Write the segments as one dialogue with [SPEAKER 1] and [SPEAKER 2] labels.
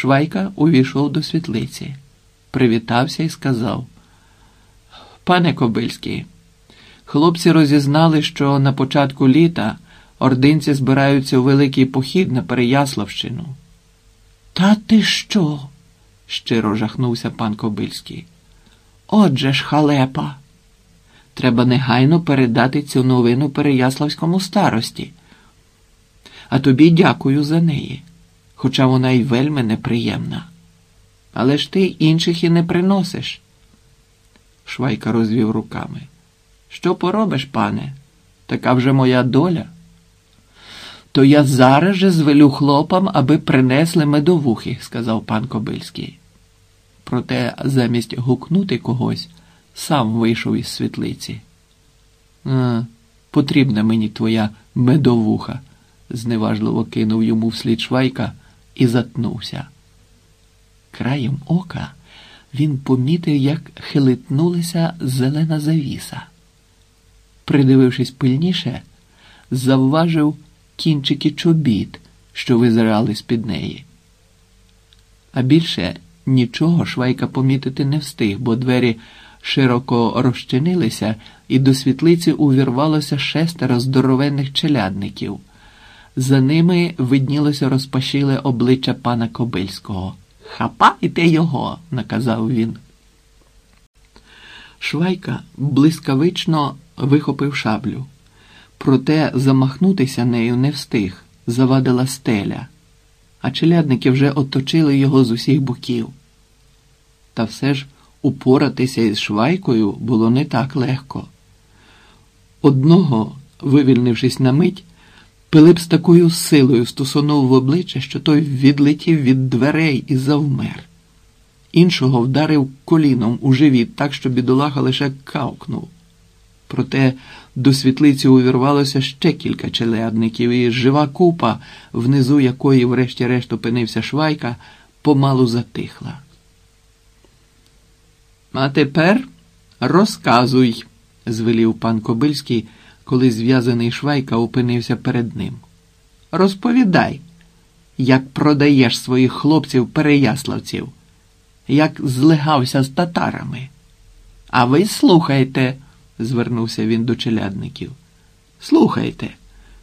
[SPEAKER 1] Швайка увійшов до світлиці, привітався і сказав: Пане Кобильський, хлопці розізнали, що на початку літа ординці збираються у великий похід на Переяславщину. Та ти що? щиро жахнувся пан Кобильський. Отже ж, халепа. Треба негайно передати цю новину Переяславському старості. А тобі дякую за неї, хоча вона й вельми неприємна. Але ж ти інших і не приносиш. Швайка розвів руками. Що поробиш, пане? Така вже моя доля. То я зараз же звелю хлопам, аби принесли медовухи, сказав пан Кобильський. Проте замість гукнути когось, сам вийшов із світлиці. А, потрібна мені твоя медовуха, зневажливо кинув йому вслід швайка і затнувся. Краєм ока він помітив, як хилитнулася зелена завіса. Придивившись пильніше, завважив кінчики чобіт, що визирали з-під неї. А більше нічого Швайка помітити не встиг, бо двері широко розчинилися, і до світлиці увірвалося шестеро здоровенних челядників. За ними виднілося розпашіле обличчя пана Кобильського. Хапайте його, наказав він. Швайка блискавично вихопив шаблю, проте замахнутися нею не встиг, завадила стеля, а челядники вже оточили його з усіх боків. Та все ж упоратися із швайкою було не так легко. Одного, вивільнившись на мить, Пилип з такою силою стосунув в обличчя, що той відлетів від дверей і завмер. Іншого вдарив коліном у живіт, так що бідолаха лише кавкнув. Проте до світлиці увірвалося ще кілька челядників, і жива купа, внизу якої, врешті-решт, опинився швайка, помалу затихла. А тепер розказуй, звелів пан Кобильський, коли зв'язаний швайка опинився перед ним. Розповідай, як продаєш своїх хлопців переяславців, як злегався з татарами. А ви слухайте, звернувся він до челядників. Слухайте,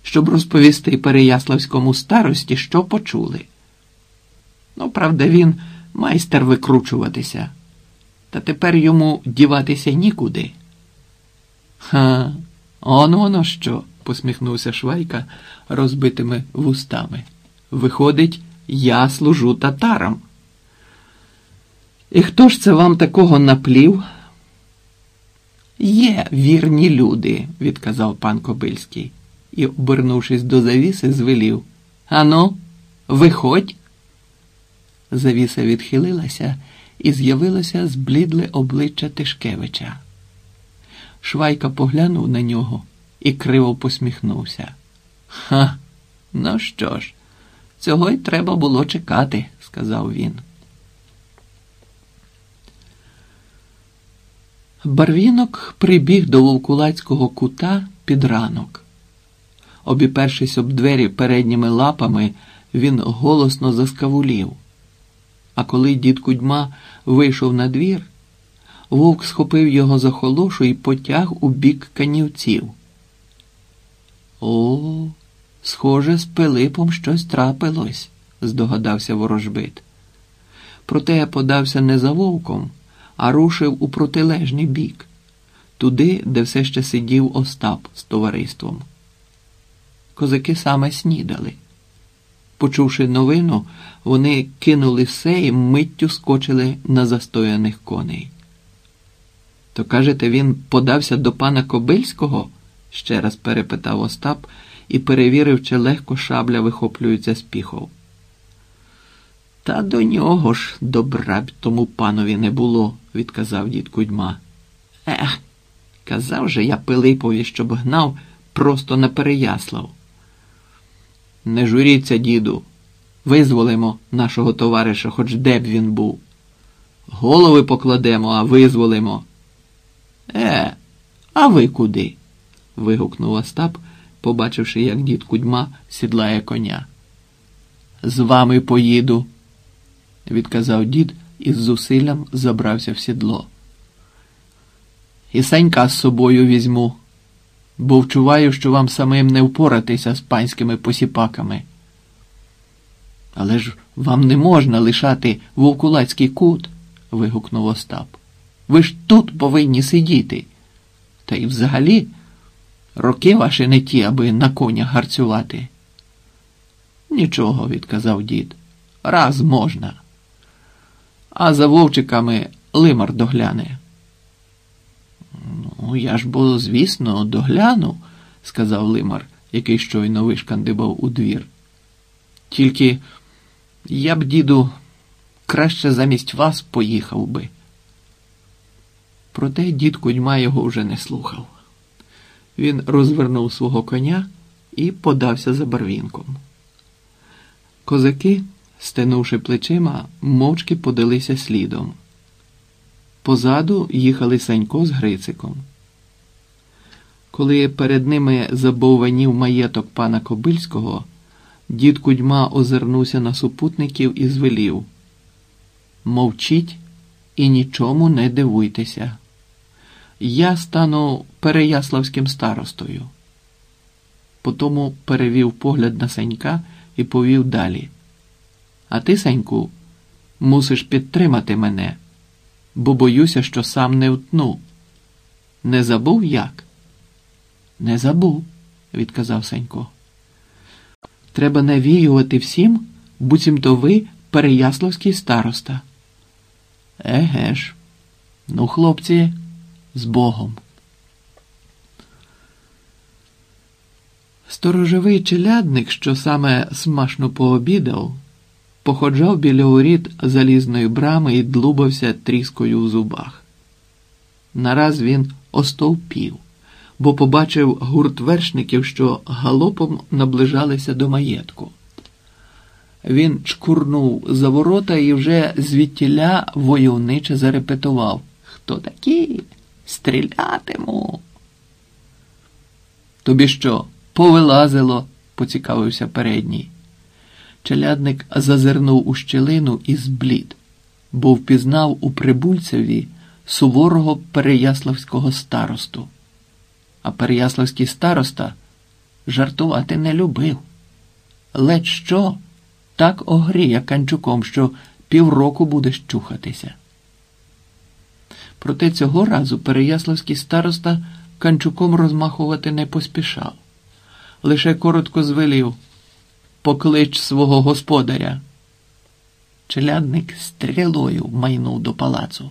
[SPEAKER 1] щоб розповісти Переяславському старості, що почули. Ну, правда, він майстер викручуватися. Та тепер йому діватися нікуди. Ха, он воно що, посміхнувся Швайка розбитими вустами. Виходить, я служу татарам. І хто ж це вам такого наплів? Є вірні люди, відказав пан Кобильський і, обернувшись до завіси, звелів. Ану, виходь. Завіса відхилилася і з'явилося зблідле обличчя Тишкевича. Швайка поглянув на нього і криво посміхнувся. Ха, ну що ж, цього й треба було чекати, сказав він. Барвінок прибіг до вовкулацького кута під ранок. Обіпершись об двері передніми лапами, він голосно заскавулів. А коли дід Кудьма вийшов на двір, вовк схопив його за холошу і потяг у бік канівців. О, схоже, з Пилипом щось трапилось, здогадався ворожбит. Проте подався не за вовком, а рушив у протилежний бік, туди, де все ще сидів Остап з товариством. Козаки саме снідали. Почувши новину, вони кинули все і миттю скочили на застояних коней. То, кажете, він подався до пана Кобильського? ще раз перепитав Остап і перевірив, чи легко шабля вихоплюється з піхов. Та до нього ж добра б тому панові не було, відказав дід Кудьма. Ех, казав же я Пилипові, щоб гнав просто на Переяслав. Не журіться, діду, визволимо нашого товариша, хоч де б він був. Голови покладемо, а визволимо. Е, а ви куди? вигукнув Остап, побачивши, як дід Кудьма сідлає коня. З вами поїду. відказав дід і з зусиллям забрався в сідло. І Санька з собою візьму, бо вчуваю, що вам самим не впоратися з панськими посіпаками. Але ж вам не можна лишати вовкулацький кут, вигукнув Остап. Ви ж тут повинні сидіти. Та й взагалі роки ваші не ті, аби на конях гарцювати. Нічого, відказав дід. Раз можна. А за вовчиками лимар догляне. Ну, я ж бо, звісно, догляну, сказав лимар, який щойно вишкандибав у двір. Тільки я б, діду, краще замість вас поїхав би. Проте дід Кудьма його вже не слухав. Він розвернув свого коня і подався за барвінком. Козаки, стенувши плечима, мовчки подалися слідом. Позаду їхали Санько з Грициком. Коли перед ними забовванів маєток пана Кобильського, дід Кудьма озирнувся на супутників і звелів Мовчіть і нічому не дивуйтеся. Я стану переяславським старостою. Потому перевів погляд на Санька і повів далі. А ти, Саньку, мусиш підтримати мене, бо боюся, що сам не втну. Не забув як? Не забув, відказав Санько. Треба навіювати всім, буцімто ви переяславський староста. Еге ж, ну, хлопці, з Богом. Сторожовий челядник, що саме смашно пообідав, походжав біля воріт залізної брами і длубався тріскою в зубах. Нараз він остовпів, бо побачив гурт вершників, що галопом наближалися до маєтку. Він чкурнув за ворота і вже звідтіля войовниче зарепетував Хто такі? Стрілятиму. Тобі що, повилазило? поцікавився передній. Челядник зазирнув у щелину і зблід, бо впізнав у прибульцеві суворого переяславського старосту. А переяславський староста жартувати не любив. Ледь що так огріє канчуком, що півроку будеш чухатися. Проте цього разу Переяславський староста канчуком розмахувати не поспішав, лише коротко звелів поклич свого господаря. Челядник стрілою майнув до палацу.